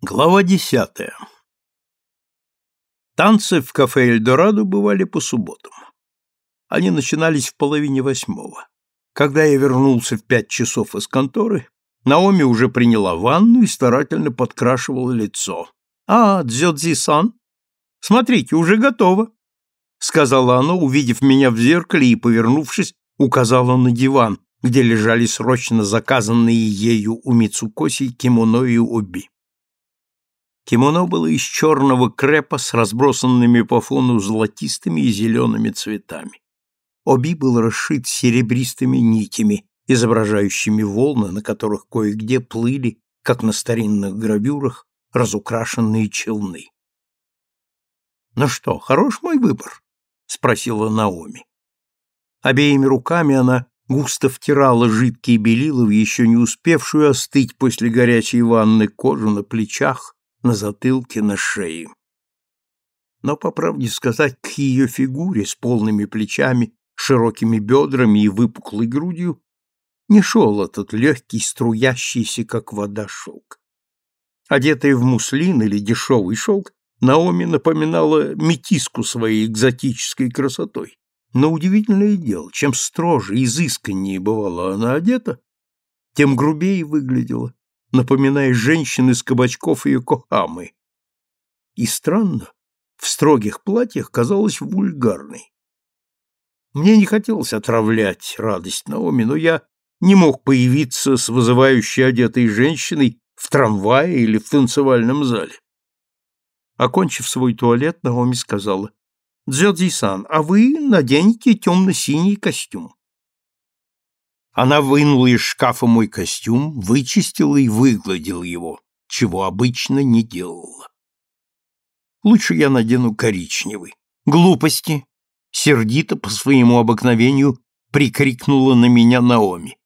Глава десятая. Танцы в кафе «Эльдорадо» бывали по субботам. Они начинались в половине восьмого. Когда я вернулся в пять часов из конторы, Наоми уже приняла ванну и старательно подкрашивала лицо. «А, Дзёдзи-сан, смотрите, уже готово», — сказала она, увидев меня в зеркале и, повернувшись, указала на диван, где лежали срочно заказанные ею у Мицукоси кимоно и оби. Кимоно было из черного крепа с разбросанными по фону золотистыми и зелеными цветами. Оби был расшит серебристыми нитями, изображающими волны, на которых кое-где плыли, как на старинных гравюрах, разукрашенные челны. «Ну что, хорош мой выбор?» — спросила Наоми. Обеими руками она густо втирала жидкие белила в еще не успевшую остыть после горячей ванны кожу на плечах, на затылке, на шее. Но, по правде сказать, к ее фигуре с полными плечами, широкими бедрами и выпуклой грудью не шел этот легкий, струящийся, как вода, шелк. Одетая в муслин или дешевый шелк, Наоми напоминала метиску своей экзотической красотой. Но удивительное дело, чем строже, изысканнее бывала она одета, тем грубее выглядела напоминая женщин из кабачков и Йокохамы. И странно, в строгих платьях казалась вульгарной. Мне не хотелось отравлять радость Наоми, но я не мог появиться с вызывающей одетой женщиной в трамвае или в танцевальном зале. Окончив свой туалет, Наоми сказала, «Дзёдзи-сан, а вы наденете темно-синий костюм. Она вынула из шкафа мой костюм, вычистила и выгладила его, чего обычно не делала. Лучше я надену коричневый. Глупости! Сердито по своему обыкновению прикрикнула на меня Наоми.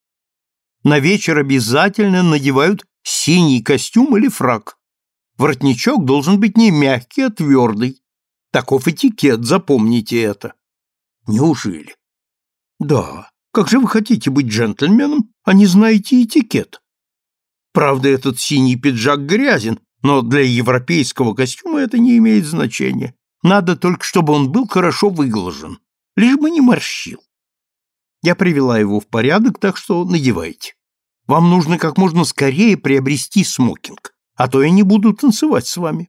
На вечер обязательно надевают синий костюм или фрак. Воротничок должен быть не мягкий, а твердый. Таков этикет, запомните это. Неужели? Да, как же вы хотите быть джентльменом, а не знаете этикет? Правда, этот синий пиджак грязен, но для европейского костюма это не имеет значения. Надо только, чтобы он был хорошо выглажен, лишь бы не морщил. Я привела его в порядок, так что надевайте. Вам нужно как можно скорее приобрести смокинг, а то я не буду танцевать с вами.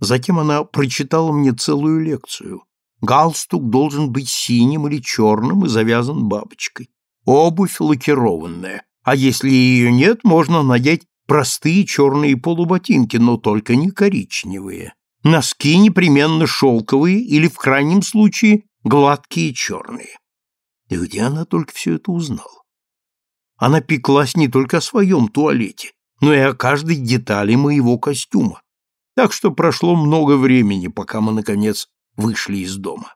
Затем она прочитала мне целую лекцию, Галстук должен быть синим или черным и завязан бабочкой. Обувь лакированная, а если ее нет, можно надеть простые черные полуботинки, но только не коричневые. Носки непременно шелковые или, в крайнем случае, гладкие черные. И где она только все это узнала? Она пеклась не только о своем туалете, но и о каждой детали моего костюма. Так что прошло много времени, пока мы, наконец, вышли из дома.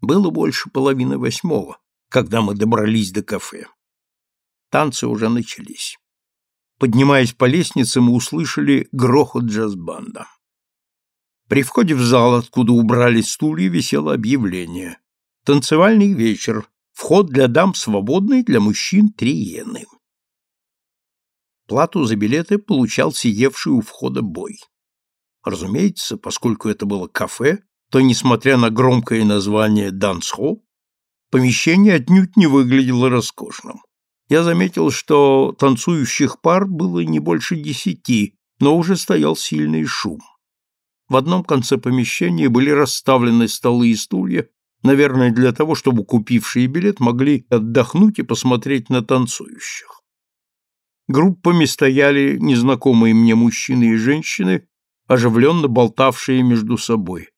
Было больше половины восьмого, когда мы добрались до кафе. Танцы уже начались. Поднимаясь по лестнице, мы услышали грохот джаз-банда. При входе в зал, откуда убрали стулья, висело объявление. Танцевальный вечер. Вход для дам свободный, для мужчин три. Плату за билеты получал сидевший у входа бой. Разумеется, поскольку это было кафе, то, несмотря на громкое название «Дансхолл», помещение отнюдь не выглядело роскошным. Я заметил, что танцующих пар было не больше десяти, но уже стоял сильный шум. В одном конце помещения были расставлены столы и стулья, наверное, для того, чтобы купившие билет могли отдохнуть и посмотреть на танцующих. Группами стояли незнакомые мне мужчины и женщины оживленно болтавшие между собой.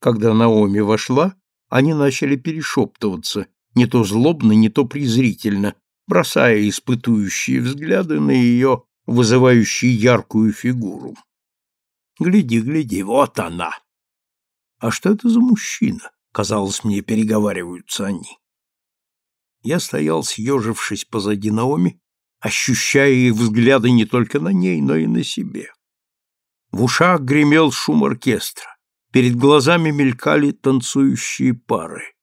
Когда Наоми вошла, они начали перешептываться, не то злобно, не то презрительно, бросая испытующие взгляды на ее вызывающую яркую фигуру. «Гляди, гляди, вот она!» «А что это за мужчина?» — казалось мне, переговариваются они. Я стоял, съежившись позади Наоми, ощущая их взгляды не только на ней, но и на себе. В ушах гремел шум оркестра. Перед глазами мелькали танцующие пары.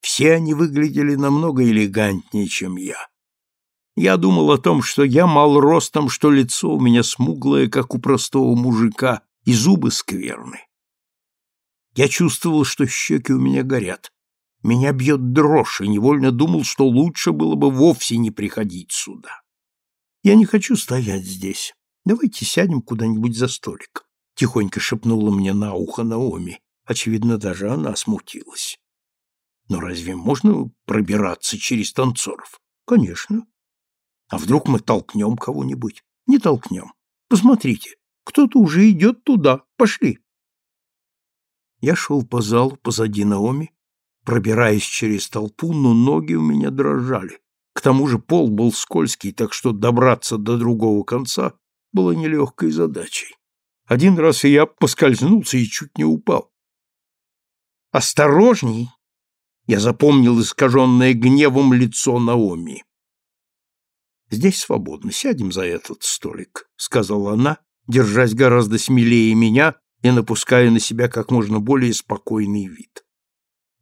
Все они выглядели намного элегантнее, чем я. Я думал о том, что я мал ростом, что лицо у меня смуглое, как у простого мужика, и зубы скверны. Я чувствовал, что щеки у меня горят. Меня бьет дрожь, и невольно думал, что лучше было бы вовсе не приходить сюда. Я не хочу стоять здесь. Давайте сядем куда-нибудь за столик. Тихонько шепнула мне на ухо Наоми. Очевидно, даже она смутилась. Но разве можно пробираться через танцоров? Конечно. А вдруг мы толкнем кого-нибудь? Не толкнем. Посмотрите, кто-то уже идет туда. Пошли. Я шел по залу позади Наоми, пробираясь через толпу, но ноги у меня дрожали. К тому же пол был скользкий, так что добраться до другого конца было нелегкой задачей. Один раз и я поскользнулся и чуть не упал. «Осторожней!» Я запомнил искаженное гневом лицо Наоми. «Здесь свободно, сядем за этот столик», — сказала она, держась гораздо смелее меня и напуская на себя как можно более спокойный вид.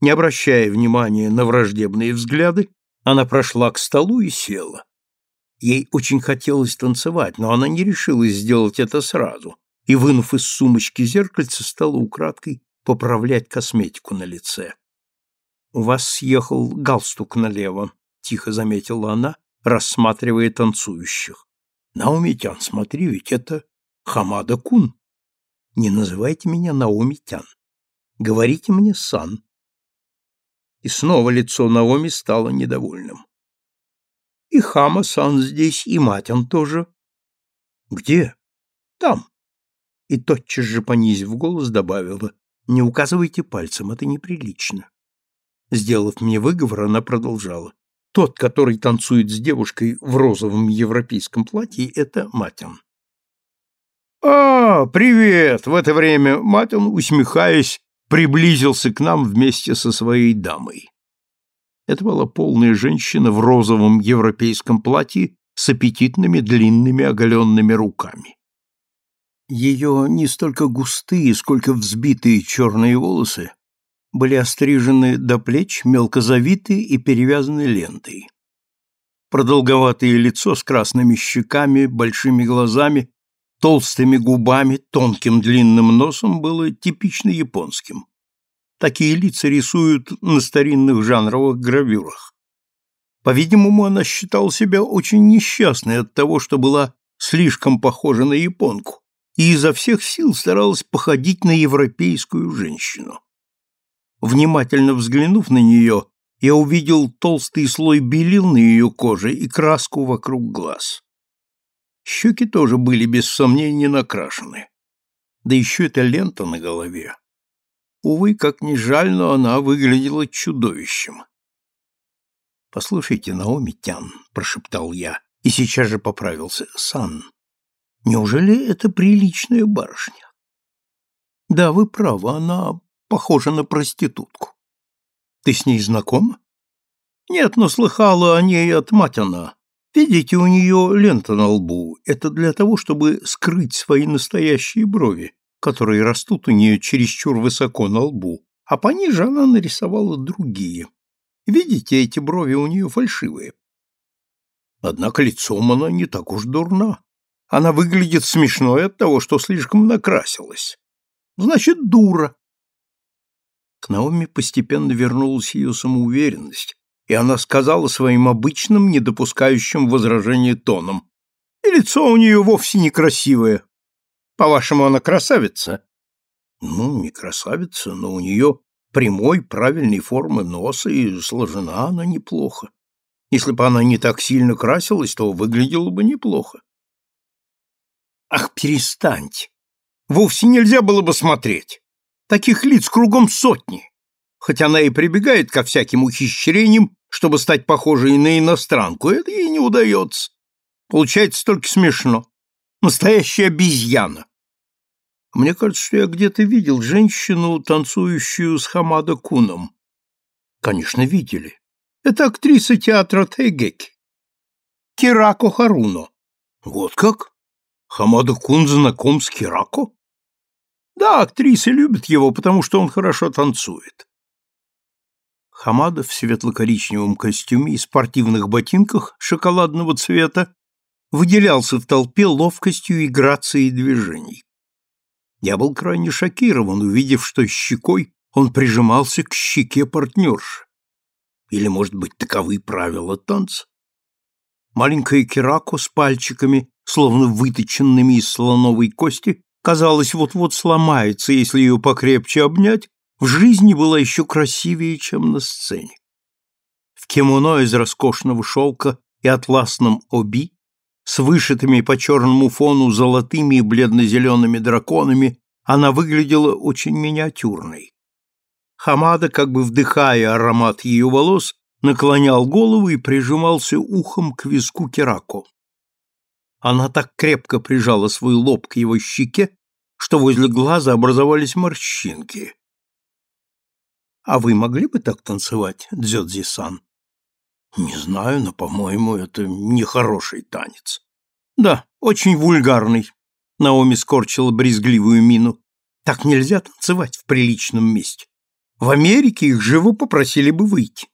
Не обращая внимания на враждебные взгляды, она прошла к столу и села. Ей очень хотелось танцевать, но она не решилась сделать это сразу, и, вынув из сумочки зеркальце, стала украдкой поправлять косметику на лице. «У вас съехал галстук налево», — тихо заметила она, рассматривая танцующих. «Наумитян, смотри, ведь это Хамада Кун. Не называйте меня Наумитян. Говорите мне Сан». И снова лицо Наоми стало недовольным. «И Хама-сан здесь, и Матян тоже». «Где?» «Там». И тотчас же, понизив голос, добавила, «Не указывайте пальцем, это неприлично». Сделав мне выговор, она продолжала. Тот, который танцует с девушкой в розовом европейском платье, это Матин. «А, привет!» В это время Матин, усмехаясь, приблизился к нам вместе со своей дамой. Это была полная женщина в розовом европейском платье с аппетитными длинными оголенными руками. Ее не столько густые, сколько взбитые черные волосы были острижены до плеч, мелко завиты и перевязаны лентой. Продолговатое лицо с красными щеками, большими глазами, толстыми губами, тонким длинным носом было типично японским. Такие лица рисуют на старинных жанровых гравюрах. По-видимому, она считала себя очень несчастной от того, что была слишком похожа на японку, и изо всех сил старалась походить на европейскую женщину. Внимательно взглянув на нее, я увидел толстый слой белил на ее коже и краску вокруг глаз. Щеки тоже были без сомнения накрашены. Да еще эта лента на голове. Увы, как ни жаль, но она выглядела чудовищем. «Послушайте, Наоми Тян», — прошептал я, и сейчас же поправился. «Сан, неужели это приличная барышня?» «Да, вы правы, она похожа на проститутку. Ты с ней знакома? Нет, но слыхала о ней от Матина. Видите, у нее лента на лбу. Это для того, чтобы скрыть свои настоящие брови, которые растут у нее чересчур высоко на лбу, а пониже она нарисовала другие. Видите, эти брови у нее фальшивые. Однако лицом она не так уж дурна. Она выглядит смешной от того, что слишком накрасилась. Значит, дура. К Наоми постепенно вернулась ее самоуверенность, и она сказала своим обычным, не допускающим возражения тоном. «И лицо у нее вовсе не красивое. По-вашему, она красавица?» «Ну, не красавица, но у нее прямой, правильной формы носа, и сложена она неплохо. Если бы она не так сильно красилась, то выглядела бы неплохо». «Ах, перестаньте! Вовсе нельзя было бы смотреть!» Таких лиц кругом сотни. Хоть она и прибегает ко всяким ухищрениям, чтобы стать похожей на иностранку, это ей не удается. Получается только смешно. Настоящая обезьяна. Мне кажется, что я где-то видел женщину, танцующую с Хамада Куном. Конечно, видели. Это актриса театра Тайгеки. Кирако Харуно. Вот как? Хамада Кун знаком с Кирако? Да, актрисы любят его, потому что он хорошо танцует. Хамада в светло-коричневом костюме и спортивных ботинках шоколадного цвета выделялся в толпе ловкостью и грацией движений. Я был крайне шокирован, увидев, что щекой он прижимался к щеке партнерши. Или, может быть, таковы правила танца? Маленькая Кирако с пальчиками, словно выточенными из слоновой кости, казалось, вот-вот сломается, если ее покрепче обнять, в жизни была еще красивее, чем на сцене. В кимоно из роскошного шелка и атласном оби, с вышитыми по черному фону золотыми и бледно-зелеными драконами, она выглядела очень миниатюрной. Хамада, как бы вдыхая аромат ее волос, наклонял голову и прижимался ухом к виску Керако. Она так крепко прижала свой лоб к его щеке, что возле глаза образовались морщинки. «А вы могли бы так танцевать, Дзёдзи-сан?» «Не знаю, но, по-моему, это нехороший танец». «Да, очень вульгарный», — Наоми скорчила брезгливую мину. «Так нельзя танцевать в приличном месте. В Америке их живо попросили бы выйти.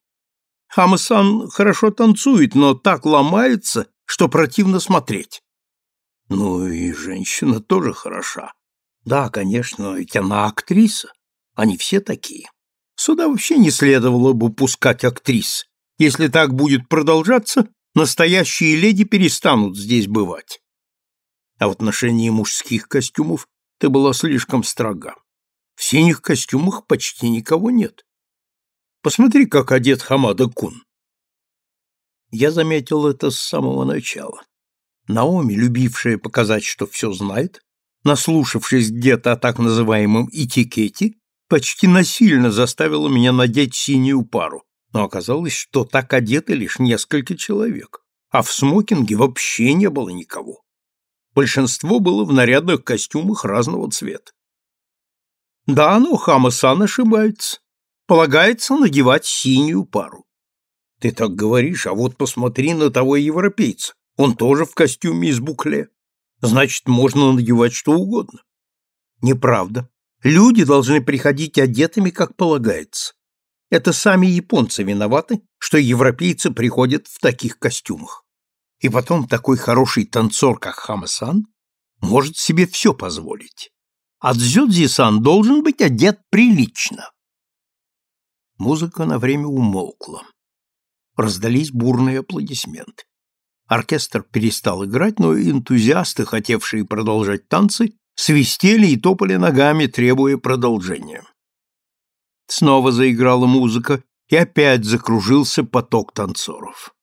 Хамасан хорошо танцует, но так ломается, что противно смотреть. Ну и женщина тоже хороша. Да, конечно, ведь она актриса. Они все такие. Сюда вообще не следовало бы пускать актрис. Если так будет продолжаться, настоящие леди перестанут здесь бывать. А в отношении мужских костюмов ты была слишком строга. В синих костюмах почти никого нет. Посмотри, как одет Хамада Кун. Я заметил это с самого начала. Наоми, любившая показать, что все знает, наслушавшись где-то о так называемом этикете, почти насильно заставила меня надеть синюю пару, но оказалось, что так одеты лишь несколько человек, а в смокинге вообще не было никого. Большинство было в нарядных костюмах разного цвета. Да, но Хама-сан ошибается. Полагается надевать синюю пару. Ты так говоришь, а вот посмотри на того европейца. Он тоже в костюме из букле. Значит, можно надевать что угодно. Неправда. Люди должны приходить одетыми, как полагается. Это сами японцы виноваты, что европейцы приходят в таких костюмах. И потом такой хороший танцор, как Хамасан, может себе все позволить а Дзюдзи-сан должен быть одет прилично. Музыка на время умолкла. Раздались бурные аплодисменты. Оркестр перестал играть, но энтузиасты, хотевшие продолжать танцы, свистели и топали ногами, требуя продолжения. Снова заиграла музыка, и опять закружился поток танцоров.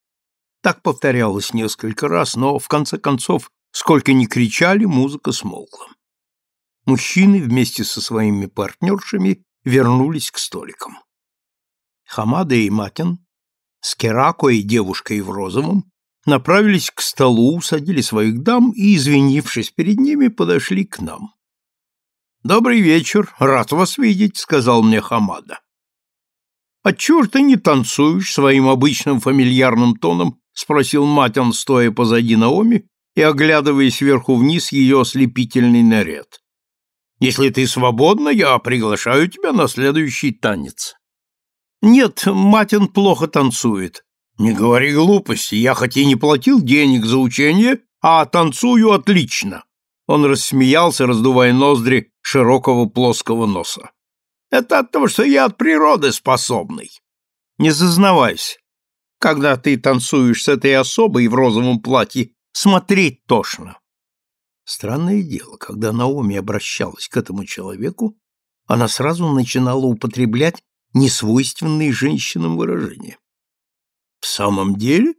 Так повторялось несколько раз, но, в конце концов, сколько ни кричали, музыка смолкла мужчины вместе со своими партнершами вернулись к столикам. Хамада и Матин с Керако и девушкой в розовом направились к столу, усадили своих дам и, извинившись перед ними, подошли к нам. «Добрый вечер, рад вас видеть», — сказал мне Хамада. «Отчего ты не танцуешь своим обычным фамильярным тоном?» — спросил Матин, стоя позади Наоми и оглядывая сверху вниз ее ослепительный наряд. Если ты свободна, я приглашаю тебя на следующий танец. Нет, Матин плохо танцует. Не говори глупости, я хоть и не платил денег за учение, а танцую отлично. Он рассмеялся, раздувая ноздри широкого плоского носа. Это от того, что я от природы способный. Не зазнавайся. Когда ты танцуешь с этой особой в розовом платье, смотреть тошно. Странное дело, когда Наоми обращалась к этому человеку, она сразу начинала употреблять несвойственные женщинам выражения. «В самом деле?»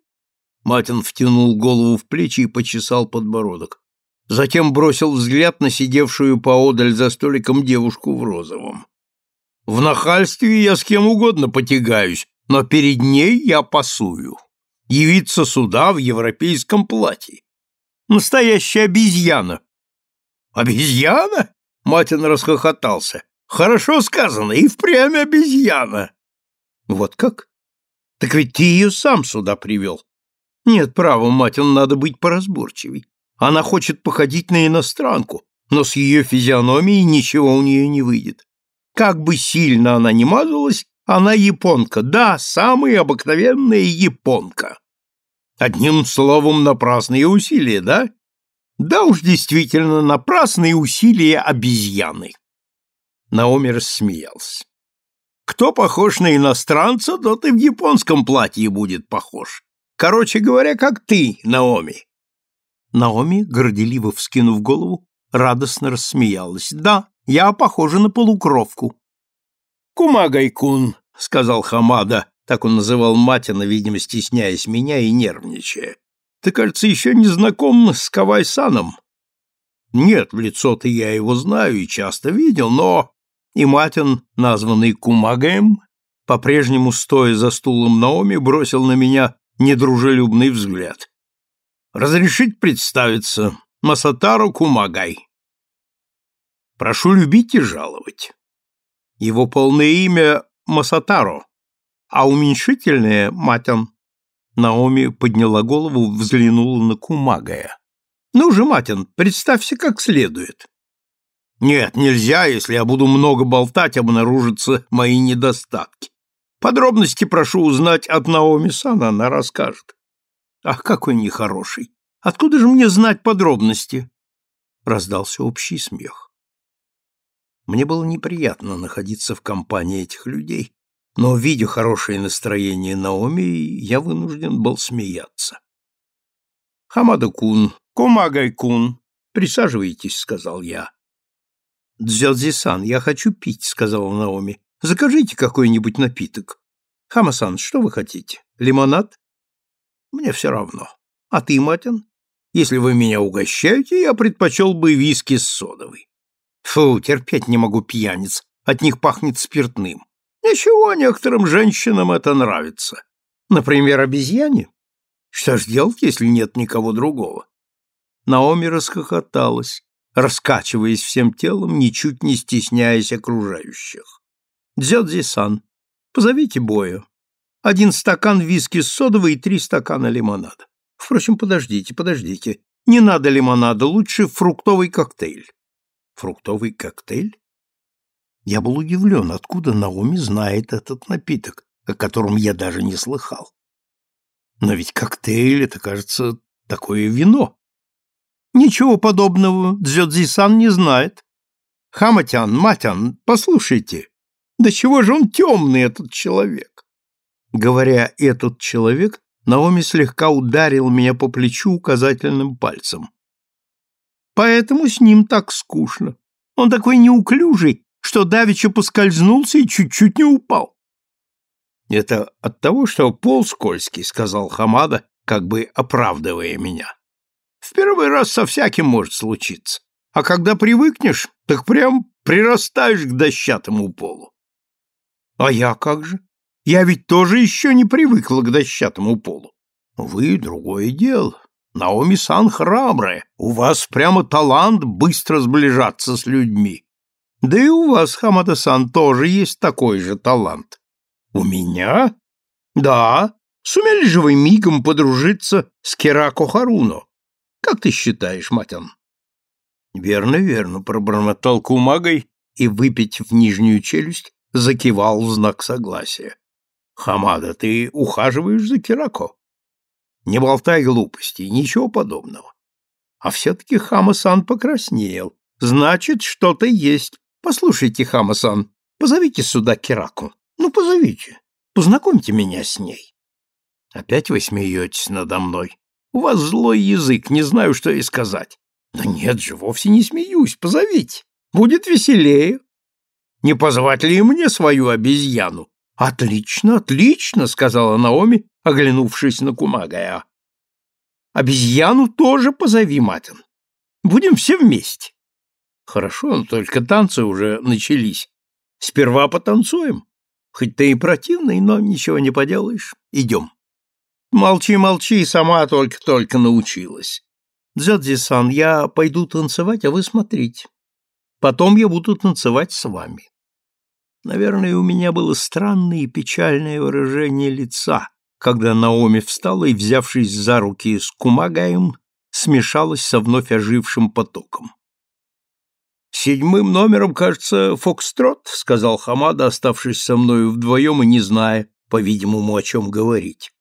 Матин втянул голову в плечи и почесал подбородок. Затем бросил взгляд на сидевшую поодаль за столиком девушку в розовом. «В нахальстве я с кем угодно потягаюсь, но перед ней я пасую. Явиться сюда в европейском платье. Настоящая обезьяна. Обезьяна? Матин расхохотался. Хорошо сказано, и впрямь обезьяна. Вот как? Так ведь ты ее сам сюда привел. Нет, право, Матин, надо быть поразборчивей. Она хочет походить на иностранку, но с ее физиономией ничего у нее не выйдет. Как бы сильно она ни мазалась, Она японка, да, самая обыкновенная японка. Одним словом, напрасные усилия, да? Да уж действительно напрасные усилия обезьяны. Наоми рассмеялся. Кто похож на иностранца, тот и в японском платье будет похож. Короче говоря, как ты, Наоми. Наоми, горделиво вскинув голову, радостно рассмеялась. Да, я похожа на полукровку. Кумагайкун, сказал Хамада, так он называл Матина, видимо, стесняясь меня и нервничая. Ты, кажется, еще не знаком с Кавайсаном. Нет, в лицо-то я его знаю и часто видел, но и Матин, названный Кумагаем, по-прежнему, стоя за стулом Наоми, бросил на меня недружелюбный взгляд. «Разрешить представиться, Масатару Кумагай». «Прошу любить и жаловать». Его полное имя Масатаро, а уменьшительное — Матян. Наоми подняла голову, взглянула на Кумагая. «Ну же, Матин, представься как следует». Нет, нельзя, если я буду много болтать, обнаружатся мои недостатки. Подробности прошу узнать от Наоми Сана, она расскажет. Ах, какой нехороший. Откуда же мне знать подробности? Раздался общий смех. Мне было неприятно находиться в компании этих людей, но, видя хорошее настроение Наоми, я вынужден был смеяться. «Хамада-кун, Комагай-кун, присаживайтесь», — сказал я. «Дзёдзи-сан, я хочу пить», — сказала Наоми. «Закажите какой-нибудь напиток». «Хама-сан, что вы хотите? Лимонад?» «Мне все равно. А ты, Матин? Если вы меня угощаете, я предпочел бы виски с содовой». «Фу, терпеть не могу пьяниц. От них пахнет спиртным. Ничего, некоторым женщинам это нравится. Например, обезьяне. Что ж делать, если нет никого другого?» Наоми расхохоталась раскачиваясь всем телом, ничуть не стесняясь окружающих. «Дзёдзи-сан, позовите Боя. Один стакан виски с содовой и три стакана лимонада. Впрочем, подождите, подождите. Не надо лимонада, лучше фруктовый коктейль». «Фруктовый коктейль?» Я был удивлен, откуда Наоми знает этот напиток, о котором я даже не слыхал. Но ведь коктейль — это, кажется, такое вино. Ничего подобного Дзёдзи-сан не знает. Хаматян, Матян, послушайте, да чего же он темный, этот человек? Говоря «этот человек», Наоми слегка ударил меня по плечу указательным пальцем. Поэтому с ним так скучно. Он такой неуклюжий, что давеча поскользнулся и чуть-чуть не упал. Это от того, что пол скользкий, сказал Хамада, как бы оправдывая меня. В первый раз со всяким может случиться. А когда привыкнешь, так прям прирастаешь к дощатому полу. А я как же? Я ведь тоже еще не привыкла к дощатому полу. Вы другое дело. Наоми-сан храбрая. У вас прямо талант быстро сближаться с людьми. Да и у вас, Хамада-сан, тоже есть такой же талант. У меня? Да. Сумели же вы мигом подружиться с Керако Харуно? Как ты считаешь, Матян? Верно, верно, пробормотал Кумагой и, выпить в нижнюю челюсть, закивал в знак согласия. Хамада, ты ухаживаешь за Кирако? Не болтай глупостей, ничего подобного. А все-таки Хамасан покраснел. Значит, что-то есть. Послушайте, Хамасан, позовите сюда Кираку. Ну, позовите. Познакомьте меня с ней. Опять вы смеетесь надо мной. У вас злой язык, не знаю, что и сказать. Да нет же, вовсе не смеюсь, позовите. Будет веселее. Не позвать ли мне свою обезьяну? Отлично, отлично, сказала Наоми, оглянувшись на Кумагая. Обезьяну тоже позови, Матин. Будем все вместе. Хорошо, но только танцы уже начались. Сперва потанцуем. Хоть ты и противный, но ничего не поделаешь. Идем. Молчи, молчи, сама только-только научилась. Дзядзи-сан, я пойду танцевать, а вы смотрите. Потом я буду танцевать с вами. Наверное, у меня было странное и печальное выражение лица, когда Наоми встала и, взявшись за руки с Кумагаем, смешалась со вновь ожившим потоком. Седьмым номером, кажется, Фокстрот, сказал Хамада, оставшись со мною вдвоем и не зная, по-видимому, о чем говорить.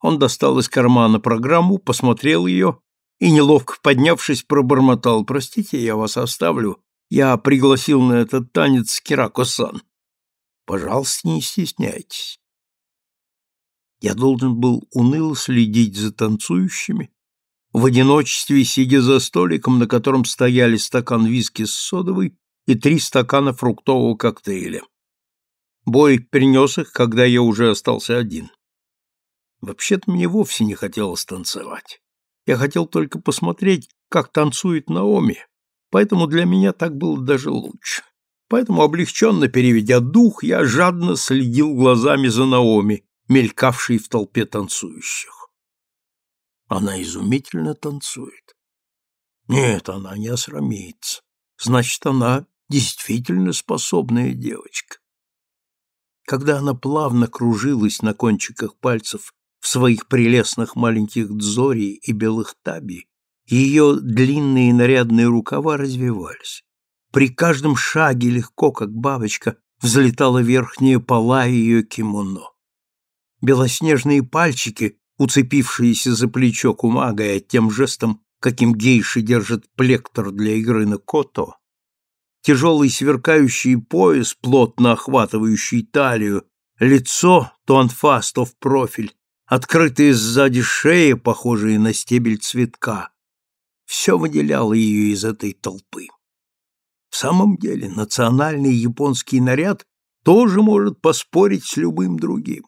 Он достал из кармана программу, посмотрел ее и, неловко поднявшись, пробормотал. «Простите, я вас оставлю. Я пригласил на этот танец Кирако-сан. Пожалуйста, не стесняйтесь». Я должен был уныло следить за танцующими, в одиночестве сидя за столиком, на котором стояли стакан виски с содовой и три стакана фруктового коктейля. Бой принес их, когда я уже остался один. Вообще-то мне вовсе не хотелось танцевать. Я хотел только посмотреть, как танцует Наоми, поэтому для меня так было даже лучше. Поэтому, облегченно переведя дух, я жадно следил глазами за Наоми, мелькавшей в толпе танцующих. Она изумительно танцует. Нет, она не осрамится. Значит, она действительно способная девочка. Когда она плавно кружилась на кончиках пальцев в своих прелестных маленьких дзори и белых таби, ее длинные нарядные рукава развивались. При каждом шаге легко, как бабочка, взлетала верхняя пола ее кимоно. Белоснежные пальчики, уцепившиеся за плечо Кумага тем жестом, каким гейши держат плектор для игры на кото, тяжелый сверкающий пояс, плотно охватывающий талию, лицо то анфас, то в профиль, открытые сзади шеи, похожие на стебель цветка. Все выделяло ее из этой толпы. В самом деле, национальный японский наряд тоже может поспорить с любым другим.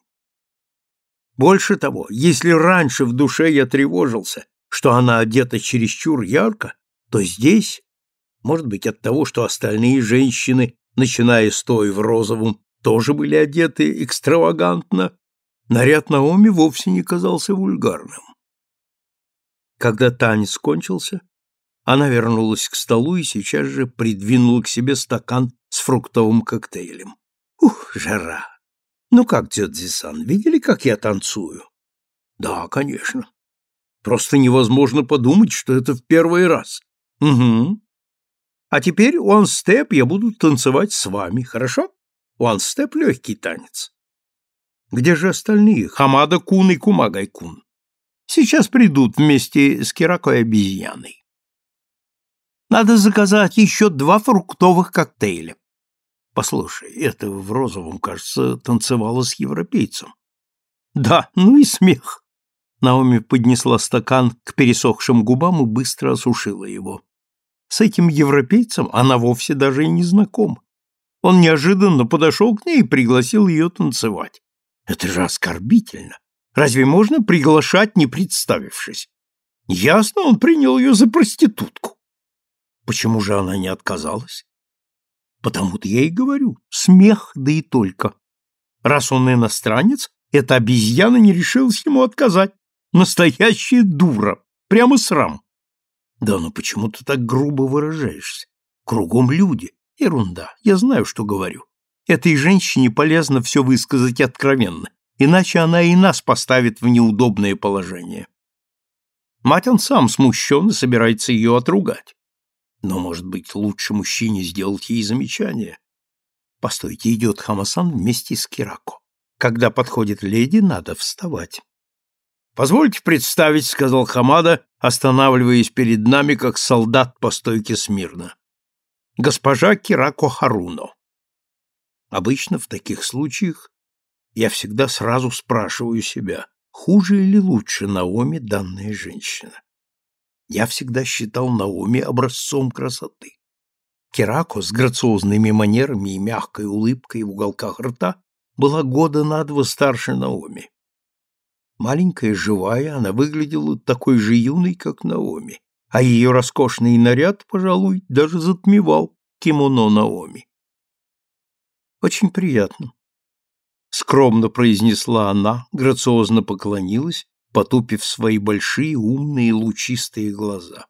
Больше того, если раньше в душе я тревожился, что она одета чересчур ярко, то здесь, может быть, от того, что остальные женщины, начиная с той в розовом, тоже были одеты экстравагантно, наряд Наоми вовсе не казался вульгарным. Когда танец кончился, она вернулась к столу и сейчас же придвинула к себе стакан с фруктовым коктейлем. Ух, жара! Ну как, Дзёдзи-сан, видели, как я танцую? Да, конечно. Просто невозможно подумать, что это в первый раз. Угу. А теперь step я буду танцевать с вами, хорошо? Step легкий танец. Где же остальные? Хамада-кун и Кумагай-кун. Сейчас придут вместе с Киракой обезьяной. Надо заказать еще два фруктовых коктейля. Послушай, это в розовом, кажется, танцевала с европейцем. Да, ну и смех. Наоми поднесла стакан к пересохшим губам и быстро осушила его. С этим европейцем она вовсе даже и не знакома. Он неожиданно подошел к ней и пригласил ее танцевать. Это же оскорбительно. Разве можно приглашать, не представившись? Ясно, он принял ее за проститутку. Почему же она не отказалась? Потому-то я и говорю, смех, да и только. Раз он иностранец, эта обезьяна не решилась ему отказать. Настоящая дура, прямо срам. Да ну почему ты так грубо выражаешься? Кругом люди. Ерунда, я знаю, что говорю. Этой женщине полезно все высказать откровенно, иначе она и нас поставит в неудобное положение. Мать он сам смущенно собирается ее отругать. Но, может быть, лучше мужчине сделать ей замечание. Постойте, идет Хамасан вместе с Кирако. Когда подходит леди, надо вставать. «Позвольте представить», — сказал Хамада, останавливаясь перед нами, как солдат по стойке смирно. «Госпожа Кирако Харуно». Обычно в таких случаях я всегда сразу спрашиваю себя, хуже или лучше Наоми данная женщина. Я всегда считал Наоми образцом красоты. Керако с грациозными манерами и мягкой улыбкой в уголках рта была года на два старше Наоми. Маленькая, живая, она выглядела такой же юной, как Наоми, а ее роскошный наряд, пожалуй, даже затмевал кимоно Наоми. «Очень приятно», — скромно произнесла она, грациозно поклонилась потупив свои большие, умные, лучистые глаза.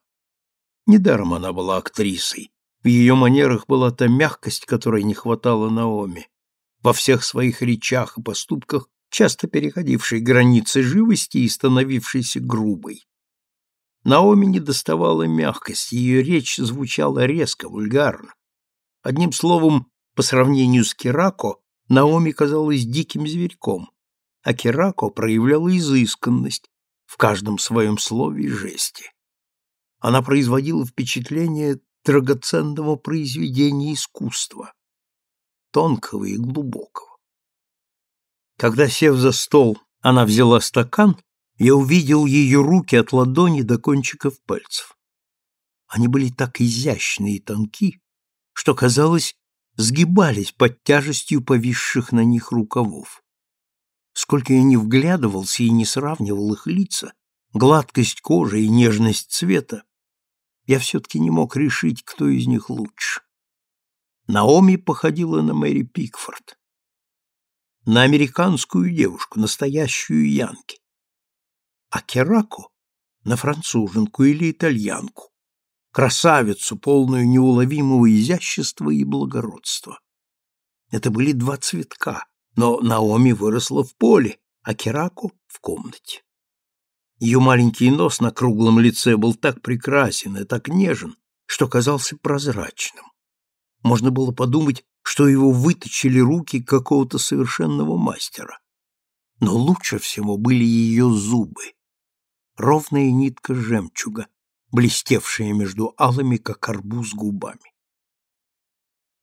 Недаром она была актрисой. В ее манерах была та мягкость, которой не хватало Наоми. Во всех своих речах и поступках, часто переходившей границы живости и становившейся грубой. Наоми не доставала мягкости, ее речь звучала резко, вульгарно. Одним словом, по сравнению с Кирако, Наоми казалась диким зверьком, а Кирако проявляла изысканность в каждом своем слове и жесте. Она производила впечатление драгоценного произведения искусства, тонкого и глубокого. Когда, сев за стол, она взяла стакан, я увидел ее руки от ладони до кончиков пальцев. Они были так изящны и тонки, что, казалось, сгибались под тяжестью повисших на них рукавов. Сколько я не вглядывался и не сравнивал их лица, гладкость кожи и нежность цвета, я все-таки не мог решить, кто из них лучше. Наоми походила на Мэри Пикфорд, на американскую девушку, настоящую янки, а Керако — на француженку или итальянку, красавицу, полную неуловимого изящества и благородства. Это были два цветка, но Наоми выросла в поле, а Керако — в комнате. Ее маленький нос на круглом лице был так прекрасен и так нежен, что казался прозрачным. Можно было подумать, что его выточили руки какого-то совершенного мастера. Но лучше всего были ее зубы. Ровная нитка жемчуга, блестевшая между алыми, как арбуз, губами.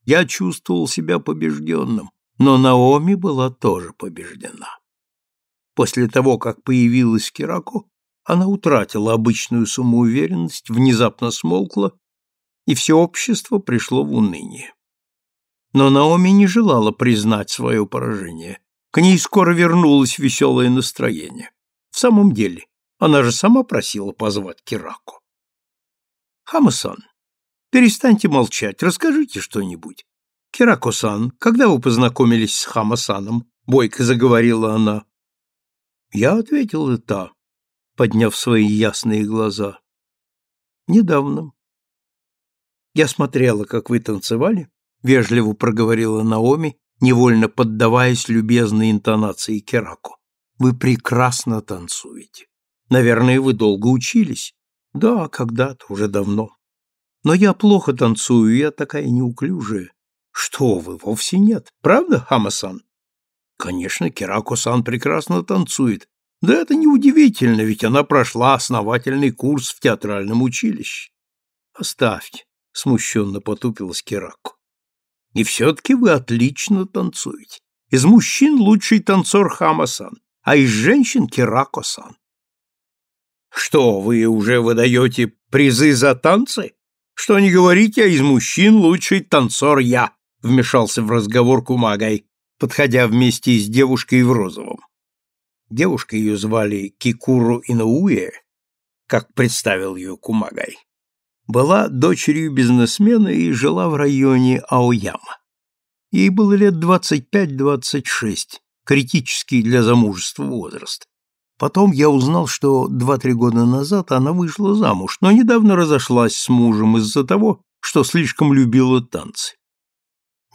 Я чувствовал себя побежденным, но Наоми была тоже побеждена. После того, как появилась Кирако, она утратила обычную самоуверенность, внезапно смолкла, и все общество пришло в уныние. Но Наоми не желала признать свое поражение. К ней скоро вернулось веселое настроение. В самом деле, она же сама просила позвать Кираку. Хамасан, перестаньте молчать, расскажите что-нибудь. Кирако-сан, когда вы познакомились с Хамасаном? Бойко заговорила она. Я ответил это, подняв свои ясные глаза. Недавно. Я смотрела, как вы танцевали, вежливо проговорила Наоми, невольно поддаваясь любезной интонации Кераку. Вы прекрасно танцуете. Наверное, вы долго учились. Да, когда-то, уже давно. Но я плохо танцую, я такая неуклюжая. Что вы, вовсе нет. Правда, Хамасан? Конечно, Кирако-сан прекрасно танцует. Да это неудивительно, ведь она прошла основательный курс в театральном училище. Оставьте, смущенно потупилась Кирако. И все-таки вы отлично танцуете. Из мужчин лучший танцор Хамасан, а из женщин Кирако-сан. Что, вы уже выдаете призы за танцы? Что не говорите, а из мужчин лучший танцор я, вмешался в разговор Кумагай, подходя вместе с девушкой в розовом. Девушка ее звали Кикуру Инауэ, как представил ее Кумагай. Была дочерью бизнесмена и жила в районе Аояма. Ей было лет 25-26, критический для замужества возраст. Потом я узнал, что два-три года назад она вышла замуж, но недавно разошлась с мужем из-за того, что слишком любила танцы.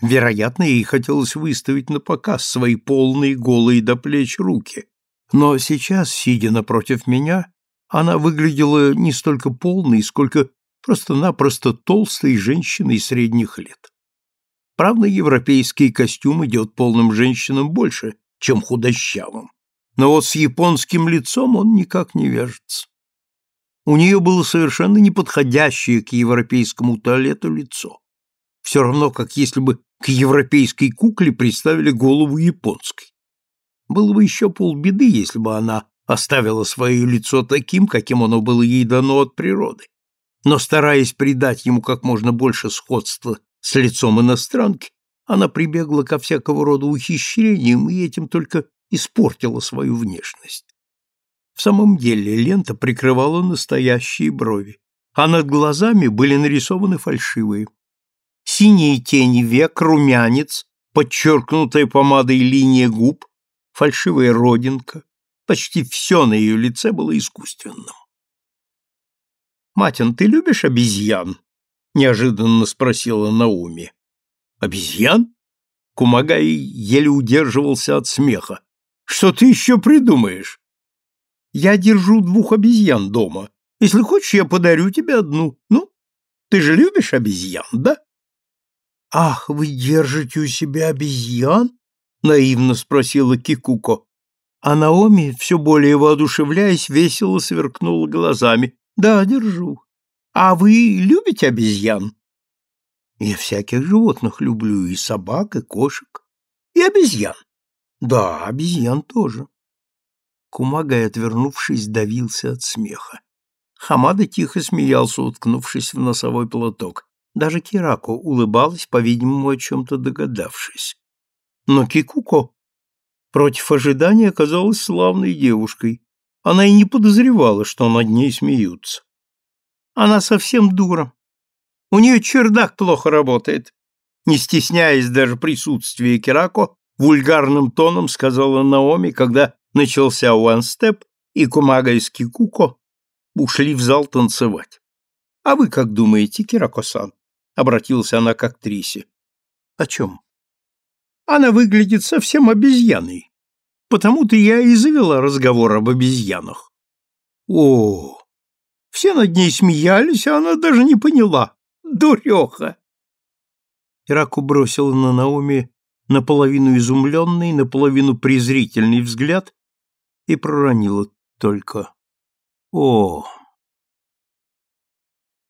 Вероятно, ей хотелось выставить на показ свои полные голые до плеч руки, но сейчас, сидя напротив меня, она выглядела не столько полной, сколько просто-напросто толстой женщиной средних лет. Правда, европейский костюм идет полным женщинам больше, чем худощавым, но вот с японским лицом он никак не вяжется. У нее было совершенно неподходящее к европейскому туалету лицо. Все равно, как если бы к европейской кукле приставили голову японской. Было бы еще полбеды, если бы она оставила свое лицо таким, каким оно было ей дано от природы. Но стараясь придать ему как можно больше сходства с лицом иностранки, она прибегла ко всякого рода ухищрениям и этим только испортила свою внешность. В самом деле лента прикрывала настоящие брови, а над глазами были нарисованы фальшивые синие тени век, румянец, подчеркнутая помадой линия губ, фальшивая родинка, почти все на ее лице было искусственным. «Матин, ты любишь обезьян?» — неожиданно спросила Науми. «Обезьян?» Кумагай еле удерживался от смеха. «Что ты еще придумаешь?» «Я держу двух обезьян дома. Если хочешь, я подарю тебе одну. Ну, ты же любишь обезьян, да?» Ах, вы держите у себя обезьян? наивно спросила Кикуко. А Наоми, все более воодушевляясь, весело сверкнула глазами. Да, держу. А вы любите обезьян? Я всяких животных люблю, и собак, и кошек, и обезьян. Да, обезьян тоже. Кумагай, отвернувшись, давился от смеха. Хамада тихо смеялся, уткнувшись в носовой платок. Даже Кирако улыбалась, по-видимому, о чем-то догадавшись. Но Кикуко против ожидания оказалась славной девушкой. Она и не подозревала, что над ней смеются. Она совсем дура. У нее чердак плохо работает. Не стесняясь даже присутствия Кирако, вульгарным тоном сказала Наоми, когда начался уанстеп, и Кумага и Скикуко ушли в зал танцевать. «А вы как думаете, Кирако-сан?» — обратилась она к актрисе. «О чем?» «Она выглядит совсем обезьяной. Потому-то я и завела разговор об обезьянах». «О, все над ней смеялись, а она даже не поняла. Дуреха!» Ираку бросила на Наоми наполовину изумленный, наполовину презрительный взгляд и проронила только «О!».